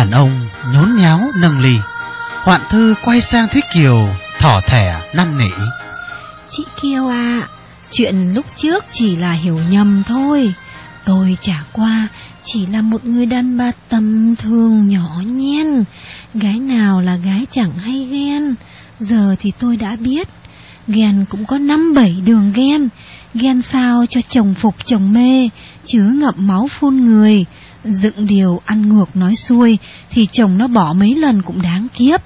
Đàn ông nhốn nháo nâng ly, Hoạn Thư quay sang Thúy Kiều thỏ thẻ năn nỉ. Chị Kiều à, chuyện lúc trước chỉ là hiểu nhầm thôi. Tôi trả qua chỉ là một người đàn bà tầm thường nhỏ nhen. Gái nào là gái chẳng hay ghen. Giờ thì tôi đã biết. Ghen cũng có năm bảy đường ghen. Ghen sao cho chồng phục chồng mê, chứ ngậm máu phun người. Dựng điều ăn ngược nói xuôi thì chồng nó bỏ mấy lần cũng đáng kiếp.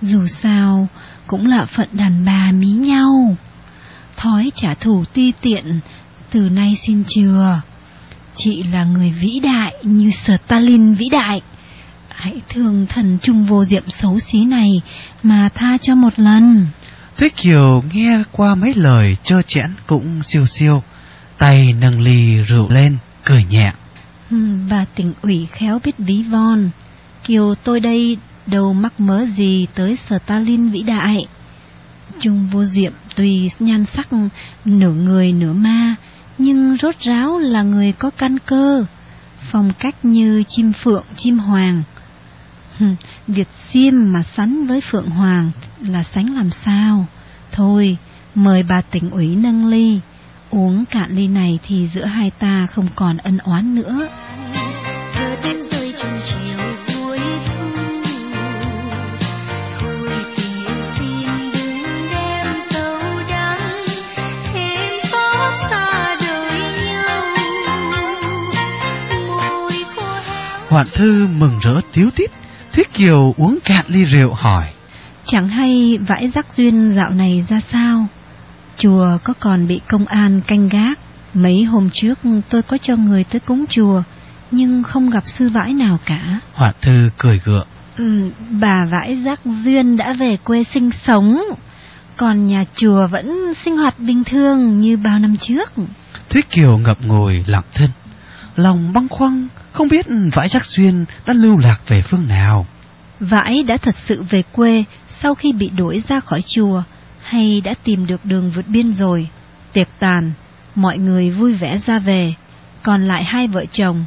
Dù sao, cũng là phận đàn bà mí nhau. Thói trả thù ti tiện, từ nay xin chừa. Chị là người vĩ đại như Stalin vĩ đại. Hãy thương thần trung vô diệm xấu xí này mà tha cho một lần. Thúy Kiều nghe qua mấy lời trơ chẽn cũng siêu siêu, tay nâng ly rượu lên, cười nhẹ. Và bà tỉnh ủy khéo biết ví von. Kiều tôi đây đâu mắc mớ gì tới Stalin vĩ đại. Trung vô diệm tùy nhan sắc nửa người nửa ma, nhưng rốt ráo là người có căn cơ, phong cách như chim phượng chim hoàng. Việc xiêm mà sánh với phượng hoàng là sánh làm sao? Thôi, mời bà tỉnh ủy nâng ly, uống cạn ly này thì giữa hai ta không còn ân oán nữa. Hoạn Thư mừng rỡ tiếu tít, Thuyết Kiều uống cạn ly rượu hỏi. Chẳng hay vãi rắc duyên dạo này ra sao? Chùa có còn bị công an canh gác. Mấy hôm trước tôi có cho người tới cúng chùa, nhưng không gặp sư vãi nào cả. Hoạn Thư cười gượng. Ừ, bà vãi rắc duyên đã về quê sinh sống, còn nhà chùa vẫn sinh hoạt bình thường như bao năm trước. Thuyết Kiều ngập ngồi lặng thân, lòng băng khoăn không biết Vãi Giác Xuyên đã lưu lạc về phương nào. Vãi đã thật sự về quê sau khi bị đuổi ra khỏi chùa hay đã tìm được đường vượt biên rồi. Tiệc tàn, mọi người vui vẻ ra về, còn lại hai vợ chồng,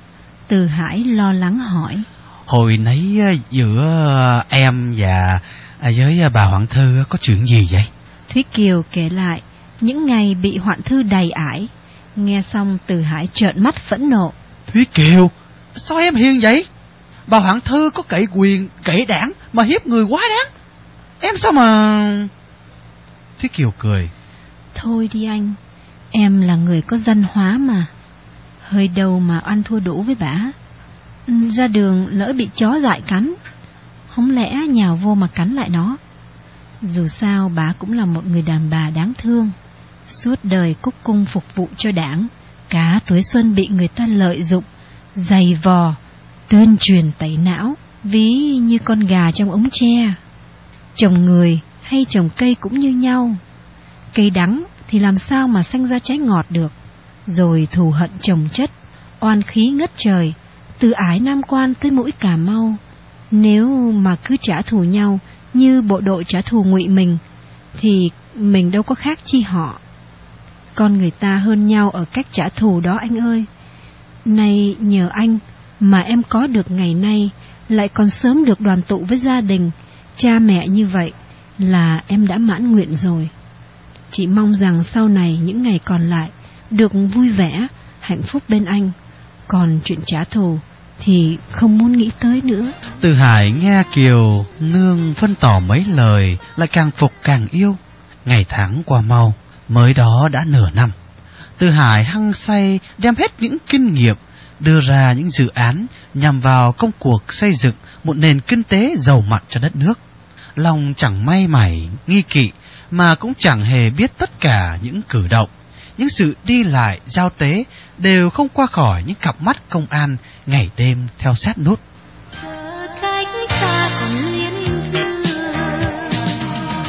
Từ Hải lo lắng hỏi. Hồi nãy ờ, giữa em và ờ, với bà Hoạn Thư có chuyện gì vậy? Thúy Kiều kể lại những ngày bị Hoạn Thư đầy ải. Nghe xong Từ Hải trợn mắt phẫn nộ. Thúy Kiều, Sao em hiền vậy? Bà Hoàng Thư có cậy quyền, cậy đảng mà hiếp người quá đáng. Em sao mà... Thúy Kiều cười. Thôi đi anh, em là người có dân hóa mà. Hơi đầu mà ăn thua đủ với bả ừ, Ra đường lỡ bị chó dại cắn. Không lẽ nhào vô mà cắn lại nó. Dù sao bà cũng là một người đàn bà đáng thương. Suốt đời cúc cung phục vụ cho đảng. Cả tuổi xuân bị người ta lợi dụng dày vò, tuyên truyền tẩy não, ví như con gà trong ống tre. Trồng người hay trồng cây cũng như nhau. Cây đắng thì làm sao mà xanh ra trái ngọt được. Rồi thù hận trồng chất, oan khí ngất trời, từ ái Nam Quan tới mũi Cà Mau. Nếu mà cứ trả thù nhau như bộ đội trả thù ngụy mình, thì mình đâu có khác chi họ. Con người ta hơn nhau ở cách trả thù đó anh ơi. Nay nhờ anh mà em có được ngày nay, lại còn sớm được đoàn tụ với gia đình, cha mẹ như vậy là em đã mãn nguyện rồi. Chỉ mong rằng sau này những ngày còn lại được vui vẻ, hạnh phúc bên anh. Còn chuyện trả thù thì không muốn nghĩ tới nữa. Từ Hải nghe Kiều nương phân tỏ mấy lời lại càng phục càng yêu. Ngày tháng qua mau, mới đó đã nửa năm. Từ Hải hăng say đem hết những kinh nghiệm đưa ra những dự án nhằm vào công cuộc xây dựng một nền kinh tế giàu mạnh cho đất nước. Lòng chẳng may mảy, nghi kỵ mà cũng chẳng hề biết tất cả những cử động, những sự đi lại, giao tế đều không qua khỏi những cặp mắt công an ngày đêm theo sát nút.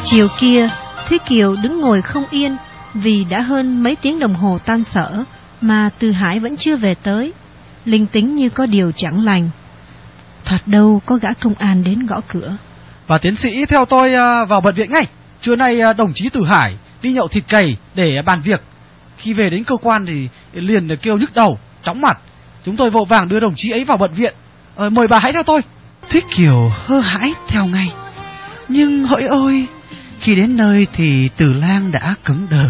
Chiều kia, Thúy Kiều đứng ngồi không yên vì đã hơn mấy tiếng đồng hồ tan sở mà Từ Hải vẫn chưa về tới. Linh tính như có điều chẳng lành. Thoạt đâu có gã công an đến gõ cửa. Và tiến sĩ theo tôi à, vào bệnh viện ngay. Trưa nay à, đồng chí Từ Hải đi nhậu thịt cầy để bàn việc. Khi về đến cơ quan thì liền kêu nhức đầu, chóng mặt. Chúng tôi vội vàng đưa đồng chí ấy vào bệnh viện. ờ, mời bà hãy theo tôi. Thuyết Kiều hơ hãi theo ngay. Nhưng hỡi ôi Khi đến nơi thì Từ Lang đã cứng đờ.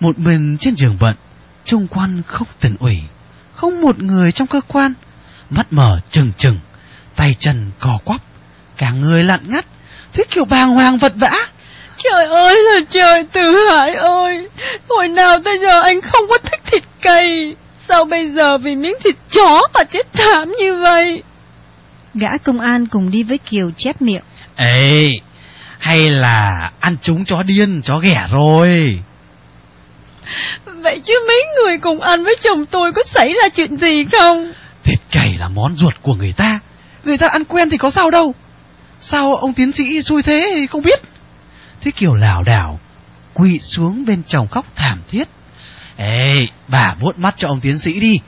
Một mình trên giường bận Trung quan không tỉnh ủy Không một người trong cơ quan. Mắt mở trừng trừng Tay chân cò quắp. Cả người lặn ngắt. Thuyết Kiều bàng hoàng vật vã. Trời ơi là trời Từ Hải ơi. Hồi nào tới giờ anh không có thích thịt cây Sao bây giờ vì miếng thịt chó mà chết thảm như vậy? Gã công an cùng đi với Kiều chép miệng. Ê Hay là ăn trúng chó điên chó ghẻ rồi? Vậy chứ mấy người cùng ăn với chồng tôi có xảy ra chuyện gì không? Thịt cầy là món ruột của người ta. Người ta ăn quen thì có sao đâu. Sao ông tiến sĩ xui thế không biết Thế Kiều lảo đảo Quỵ xuống bên chồng khóc thảm thiết. Ê bà vuốt mắt cho ông tiến sĩ đi.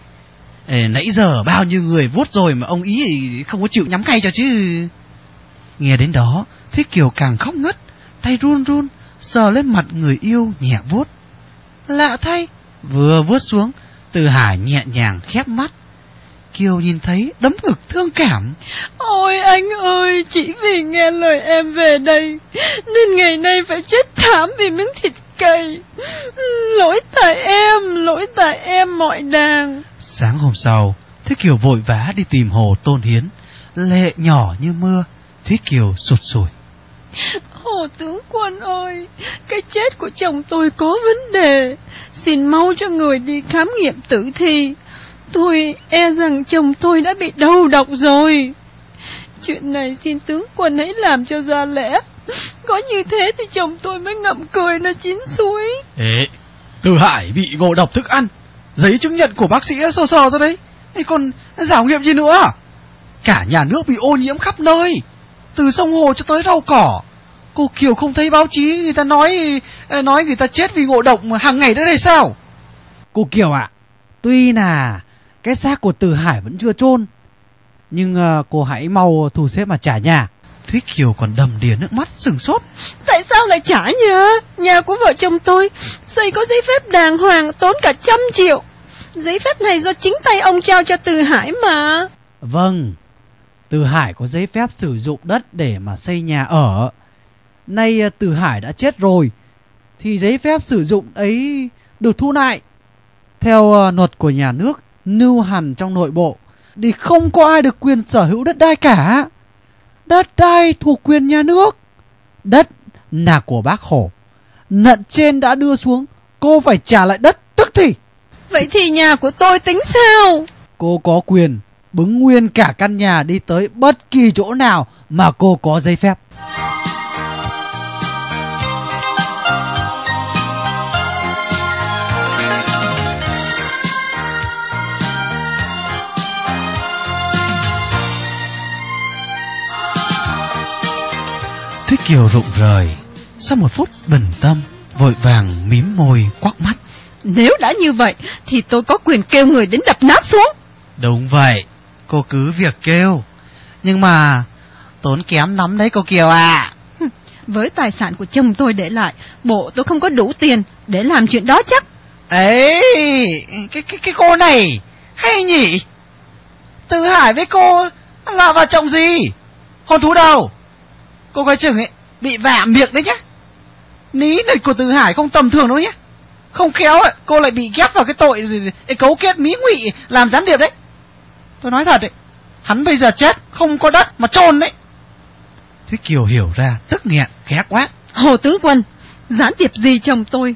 Ê, Nãy giờ bao nhiêu người vuốt rồi Mà ông ý thì không có chịu nhắm ngay cho chứ. Nghe đến đó Thế Kiều càng khóc ngất Tay run run Sờ lên mặt người yêu nhẹ vuốt. Lạ thay Vừa vuốt xuống Từ Hải nhẹ nhàng khép mắt. Kiều nhìn thấy đấm ngực thương cảm. Ôi anh ơi Chỉ vì nghe lời em về đây Nên ngày nay phải chết thảm vì miếng thịt cây Lỗi tại em Lỗi tại em mọi đàng Sáng hôm sau Thế Kiều vội vã đi tìm hồ Tôn Hiến. Lệ nhỏ như mưa Thế Kiều sụt sùi. Hồ tướng quân ơi Cái chết của chồng tôi có vấn đề. Xin mau cho người đi khám nghiệm tử thi Tôi e rằng chồng tôi đã bị đầu độc rồi. Chuyện này xin tướng quân hãy làm cho ra lẽ. Có như thế thì chồng tôi mới ngậm cười nó chín suối. Ê Từ Hải bị ngộ độc thức ăn Giấy chứng nhận của bác sĩ đã sờ sờ ra đấy. Thế còn giảo nghiệm gì nữa Cả nhà nước bị ô nhiễm khắp nơi Từ sông hồ cho tới rau cỏ. Cô Kiều không thấy báo chí người ta nói nói người ta chết vì ngộ độc hàng ngày nữa đây sao? Cô Kiều ạ Tuy là cái xác của Từ Hải vẫn chưa chôn. Nhưng uh, cô hãy mau thu xếp mà trả nhà. Thúy Kiều còn đầm đìa nước mắt sừng sốt. Tại sao lại trả nhà? Nhà của vợ chồng tôi Xây có giấy phép đàng hoàng tốn cả trăm triệu. Giấy phép này do chính tay ông trao cho Từ Hải mà. Vâng Từ Hải có giấy phép sử dụng đất để mà xây nhà ở. Nay Từ Hải đã chết rồi Thì giấy phép sử dụng ấy được thu lại. Theo uh, luật của nhà nước Nưu hẳn trong nội bộ Thì không có ai được quyền sở hữu đất đai cả. Đất đai thuộc quyền nhà nước Đất là của bác Hổ Nận trên đã đưa xuống Cô phải trả lại đất tức thì. Vậy thì nhà của tôi tính sao? Cô có quyền bứng nguyên cả căn nhà đi tới bất kỳ chỗ nào mà cô có giấy phép Kiều rụng rời. Sau một phút bình tâm Vội vàng mím môi quắc mắt. Nếu đã như vậy Thì tôi có quyền kêu người đến đập nát xuống. Đúng vậy Cô cứ việc kêu. Nhưng mà Tốn kém lắm đấy cô Kiều à Với tài sản của chồng tôi để lại Bộ tôi không có đủ tiền Để làm chuyện đó chắc. Ấy cái, cái, cái cô này hay nhỉ? Từ Hải với cô là vợ chồng gì? Hôn thú đâu? Cô coi chừng ấy bị vạ miệng đấy nhá. Ní này của Từ Hải không tầm thường đâu nhá. Không khéo ấy, cô lại bị ghép vào cái tội gì, gì, cấu kết mí ngụy làm gián điệp đấy. Tôi nói thật đấy hắn bây giờ chết không có đất mà chôn đấy. Thúy Kiều hiểu ra tức nghẹn ghé quát. Hồ tướng quân Gián điệp gì chồng tôi?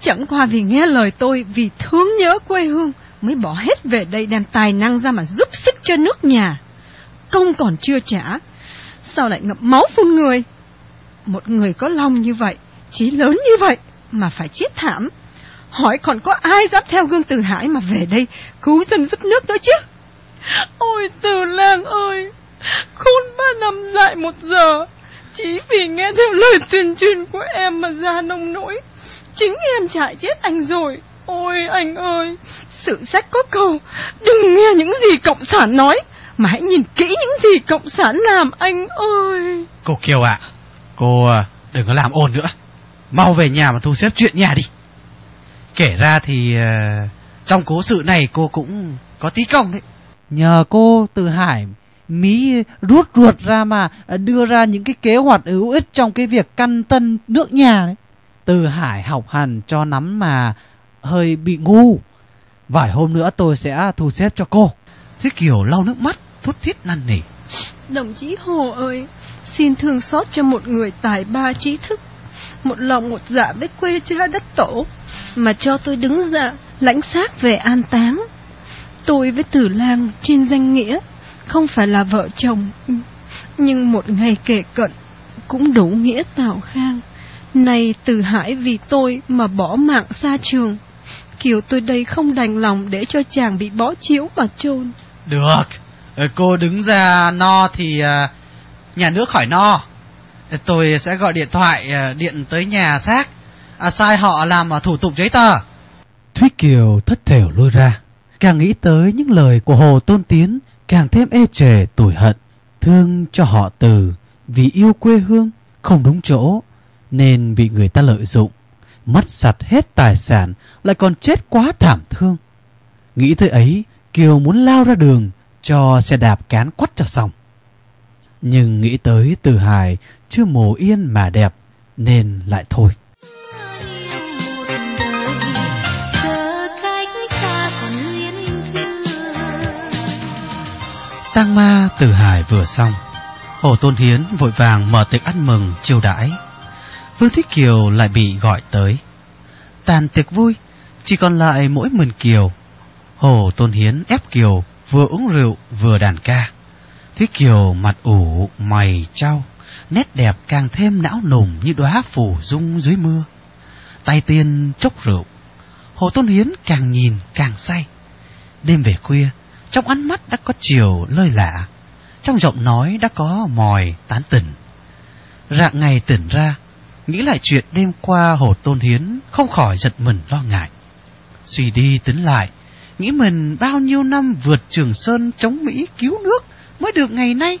Chẳng qua vì nghe lời tôi Vì thương nhớ quê hương Mới bỏ hết về đây đem tài năng ra mà giúp sức cho nước nhà. Công còn chưa trả Sao lại ngậm máu phun người Một người có lòng như vậy Chí lớn như vậy Mà phải chết thảm. Hỏi còn có ai dám theo gương từ hải Mà về đây cứu dân giúp nước đó chứ? Ôi từ lang ơi Khôn ba năm dại một giờ. Chỉ vì nghe theo lời tuyên truyền của em mà ra nông nỗi. Chính em chạy chết anh rồi. Ôi anh ơi Sử sách có câu Đừng nghe những gì cộng sản nói Mà hãy nhìn kỹ những gì cộng sản làm anh ơi. Cô Kiều ạ Cô à, đừng có làm ồn nữa Mau về nhà mà thu xếp chuyện nhà đi Kể ra thì uh, Trong cố sự này cô cũng có tí công đấy Nhờ cô Từ Hải Mỹ rút ruột ra mà đưa ra những cái kế hoạch hữu ích trong cái việc căn tân nước nhà đấy. Từ Hải học hành cho nắm mà hơi bị ngu. Vài hôm nữa tôi sẽ thu xếp cho cô. Thúy Kiều lau nước mắt, thút thít năn nỉ. Đồng chí Hồ ơi, xin thương xót cho một người tài ba trí thức, một lòng một dạ với quê cha đất tổ, mà cho tôi đứng ra lãnh xác về an táng. Tôi với Tử Lang trên danh nghĩa không phải là vợ chồng, nhưng một ngày kể cận cũng đủ nghĩa tào khang. Này Tử Hải vì tôi mà bỏ mạng xa trường, Kiều tôi đây không đành lòng để cho chàng bị bó chiếu mà chôn. Được, cô đứng ra no thì uh, nhà nước khỏi no. Tôi sẽ gọi điện thoại ờ, điện tới nhà xác, à, sai họ làm thủ tục giấy tờ. Thúy Kiều thất thểu lôi ra, càng nghĩ tới những lời của Hồ Tôn Tiến, càng thêm ê chề tủi hận, thương cho họ từ vì yêu quê hương không đúng chỗ nên bị người ta lợi dụng, mất sạch hết tài sản lại còn chết quá thảm thương. Nghĩ tới ấy, Kiều muốn lao ra đường cho xe đạp cán quắt cho xong. Nhưng nghĩ tới Từ Hải chưa mồ yên mà đẹp nên lại thôi. Tang ma Từ Hải vừa xong, Hồ Tôn Hiến vội vàng mở tiệc ăn mừng chiêu đãi. Vương Thích Kiều lại bị gọi tới. Tàn tiệc vui, chỉ còn lại mỗi mình Kiều. Hồ Tôn Hiến ép Kiều vừa uống rượu vừa đàn ca. Thúy Kiều mặt ủ, mày trao, nét đẹp càng thêm não nùng như đóa phủ dung dưới mưa. Tay tiên chốc rượu, Hồ Tôn Hiến càng nhìn càng say. Đêm về khuya, trong ánh mắt đã có chiều lơi lạ, trong giọng nói đã có mòi tán tỉnh. Rạng ngày tỉnh ra, nghĩ lại chuyện đêm qua Hồ Tôn Hiến không khỏi giật mình lo ngại. Suy đi tính lại, nghĩ mình bao nhiêu năm vượt Trường Sơn chống Mỹ cứu nước mới được ngày nay.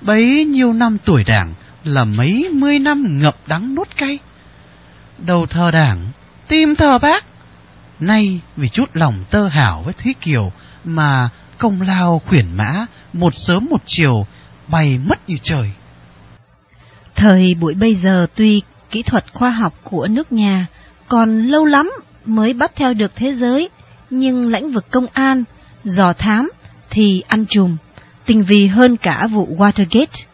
Bấy nhiêu năm tuổi đảng là mấy mươi năm ngập đắng nuốt cay. Đầu thờ đảng, tim thờ bác. Nay vì chút lòng tơ hảo với Thúy Kiều mà công lao khuyển mã một sớm một chiều bay mất như trời. Thời buổi bây giờ tuy kỹ thuật khoa học của nước nhà còn lâu lắm mới bắt theo được thế giới, nhưng lãnh vực công an, dò thám thì ăn chùm, tinh vi hơn cả vụ Watergate.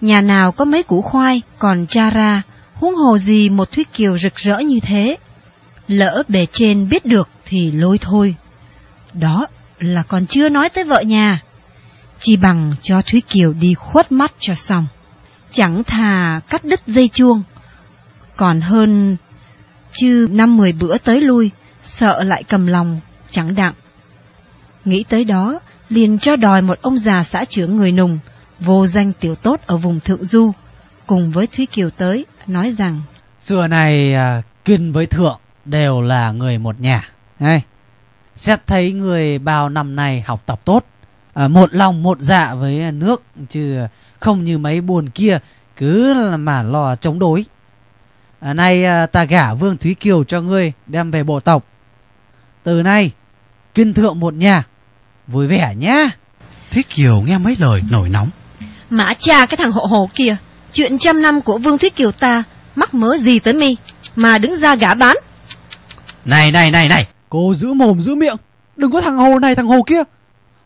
Nhà nào có mấy củ khoai còn cha ra, huống hồ gì một thuyết kiều rực rỡ như thế. Lỡ bề trên biết được thì lôi thôi. Đó là còn chưa nói tới vợ nhà. Chỉ bằng cho Thúy Kiều đi khuất mắt cho xong. Chẳng thà cắt đứt dây chuông. Còn hơn chứ năm mười bữa tới lui, sợ lại cầm lòng, chẳng đặng. Nghĩ tới đó, liền cho đòi một ông già xã trưởng người nùng, vô danh tiểu tốt ở vùng Thượng Du, cùng với Thúy Kiều tới, nói rằng Xưa này à, Kiên với Thượng đều là người một nhà. Hay, xét thấy người bao năm nay học tập tốt, à, một lòng một dạ với nước chứ không như mấy buồn kia cứ là mà lo chống đối. À, nay à, ta gả Vương Thúy Kiều cho ngươi đem về bộ tộc. Từ nay, Kiên Thượng một nhà, vui vẻ nhá. Thúy Kiều nghe mấy lời nổi nóng. Mã cha cái thằng hộ hồ kia, chuyện trăm năm của Vương Thúy Kiều ta, mắc mớ gì tới mi, mà đứng ra gả bán. Này này này này, Cô giữ mồm giữ miệng, đừng có thằng hồ này thằng hồ kia,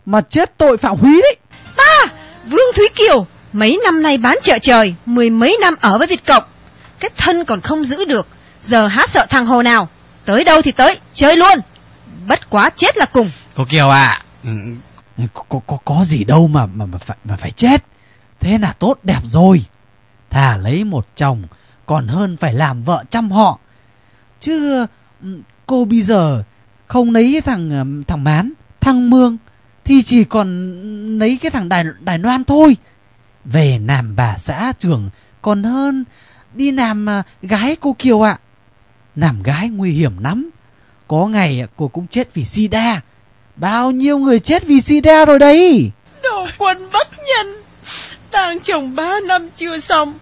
mà chết tội phạm húy đấy. Ta, Vương Thúy Kiều, mấy năm nay bán chợ trời, mười mấy năm ở với Việt Cộng. Cái thân còn không giữ được, giờ há sợ thằng hồ nào. Tới đâu thì tới, chơi luôn. Bất quá chết là cùng. cô Kiều à, Ừ, có, có, có, gì đâu mà, mà, mà, phải, mà phải chết. Thế là tốt đẹp rồi. Thà lấy một chồng, còn hơn phải làm vợ chăm họ. Chứ ừ, cô bây giờ không lấy thằng ừ, thằng Mán, thằng Mương, thì chỉ còn lấy cái thằng Đài, Đài Loan thôi. Về làm bà xã trưởng còn hơn đi làm à, gái cô Kiều ạ. Làm gái nguy hiểm lắm. Có ngày cô cũng chết vì sida. Bao nhiêu người chết vì sida rồi đấy. Đồ quân bất nhân, đang chồng ba năm chưa xong,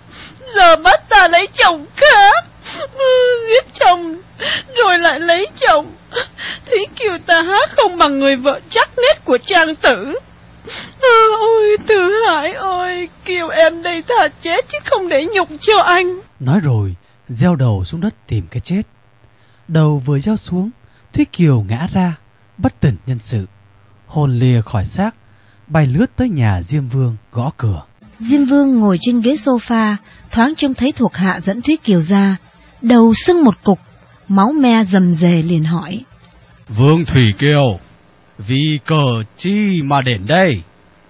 giờ bắt ta lấy chồng khác. Ừ, Giết chồng, rồi lại lấy chồng. Thúy Kiều ta hát không bằng người vợ chắc nết của trang tử. À, ôi Từ Hải ơi, Kiều em đây thà chết chứ không để nhục cho anh. Nói rồi, gieo đầu xuống đất tìm cái chết. Đầu vừa gieo xuống, Thúy Kiều ngã ra, bất tỉnh nhân sự. Hồn lìa khỏi xác, bay lướt tới nhà Diêm Vương gõ cửa. Diêm Vương ngồi trên ghế sofa, thoáng trông thấy thuộc hạ dẫn Thúy Kiều ra, đầu sưng một cục, máu me rầm rề liền hỏi. Vương Thủy Kiều, vì cờ chi mà đến đây?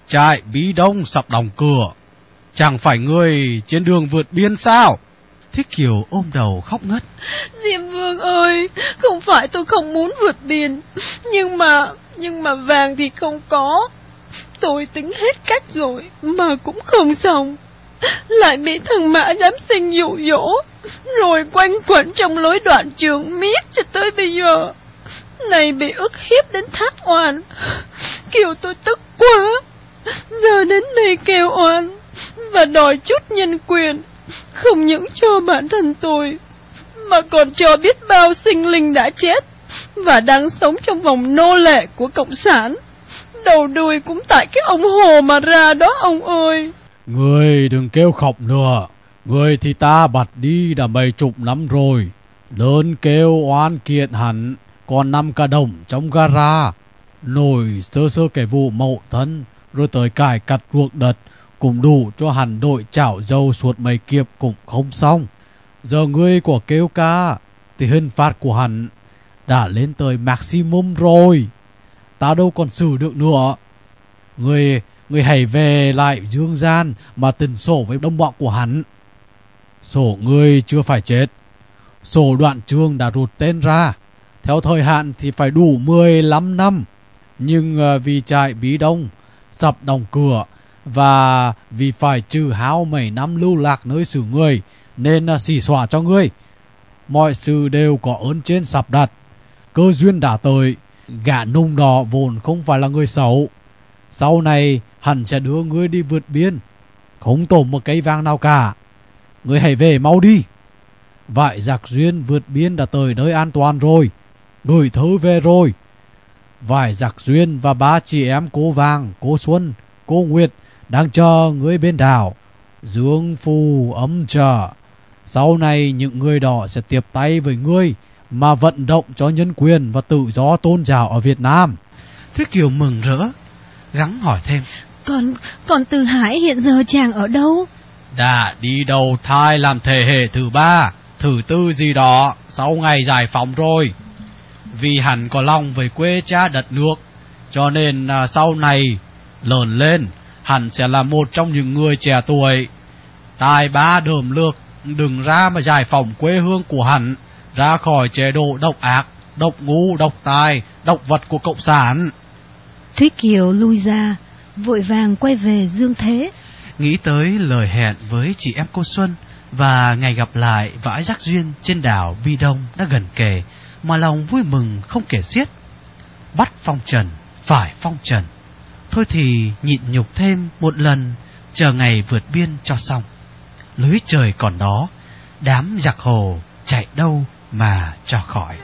Trại bí đông sập đóng cửa, chẳng phải người trên đường vượt biên sao? Thiết Kiều ôm đầu khóc ngất. Diêm Vương ơi, không phải tôi không muốn vượt biên, nhưng mà, nhưng mà vàng thì không có. Tôi tính hết cách rồi, mà cũng không xong. Lại bị thằng Mã dám sinh dụ dỗ, rồi quanh quẩn trong lối đoạn trường miết cho tới bây giờ. Này bị ức hiếp đến thác oan, kiều tôi tức quá. Giờ đến đây kêu oan, và đòi chút nhân quyền, không những cho bản thân tôi, mà còn cho biết bao sinh linh đã chết, và đang sống trong vòng nô lệ của Cộng sản đầu đuôi cũng tại cái ông hồ mà ra đó ông ơi. Người đừng kêu khóc nữa. Người thì ta bật đi đã bày chục năm rồi. Lớn kêu oan kiện hẳn, còn năm cả đồng trong gara. Nổi sơ sơ cái vụ mậu thân, rồi tới cải cặt ruộng đật cũng đủ cho hẳn đội chảo dâu suốt mấy kiếp cũng không xong. Giờ ngươi của kêu ca, thì hình phạt của hắn đã lên tới maximum rồi ta đâu còn xử được nữa. Người, người hãy về lại dương gian mà tình sổ với đông bọn của hắn. Sổ ngươi chưa phải chết. Sổ đoạn trương đã rụt tên ra. Theo thời hạn thì phải đủ 15 năm. Nhưng ờ, vì trại bí đông, sập đồng cửa và vì phải trừ hao mấy năm lưu lạc nơi xử người nên à, xỉ xòa cho ngươi. Mọi sự đều có ơn trên sập đặt. Cơ duyên đã tới Gã nung đỏ vốn không phải là người xấu. Sau này hẳn sẽ đưa ngươi đi vượt biên. Không tổn một cây vàng nào cả. Ngươi hãy về mau đi. Vại giặc duyên vượt biên đã tới nơi an toàn rồi. Gửi thư về rồi. Vải giặc duyên và ba chị em cô Vàng, cô Xuân, cô Nguyệt đang chờ ngươi bên đảo. Dương phù ấm chờ. Sau này những người đó sẽ tiếp tay với ngươi mà vận động cho nhân quyền và tự do tôn giáo ở Việt Nam. Thuyết Kiều mừng rỡ, gắng hỏi thêm. Còn, còn Từ Hải hiện giờ chàng ở đâu? Đã đi đầu thai làm thể hệ thứ ba, thứ tư gì đó, sau ngày giải phóng rồi. Vì hẳn có lòng về quê cha đất nước, cho nên à, sau này lớn lên, hẳn sẽ là một trong những người trẻ tuổi. Tài ba đờm lược, đừng ra mà giải phóng quê hương của hẳn ra khỏi chế độ độc ác, độc ngu, độc tài, độc vật của Cộng sản. Thúy Kiều lui ra, vội vàng quay về Dương Thế. Nghĩ tới lời hẹn với chị em cô Xuân và ngày gặp lại vãi rắc duyên trên đảo Bi Đông đã gần kề, mà lòng vui mừng không kể xiết. Bắt phong trần, phải phong trần. Thôi thì nhịn nhục thêm một lần, chờ ngày vượt biên cho xong. Lưới trời còn đó, đám giặc hồ chạy đâu mà cho khỏi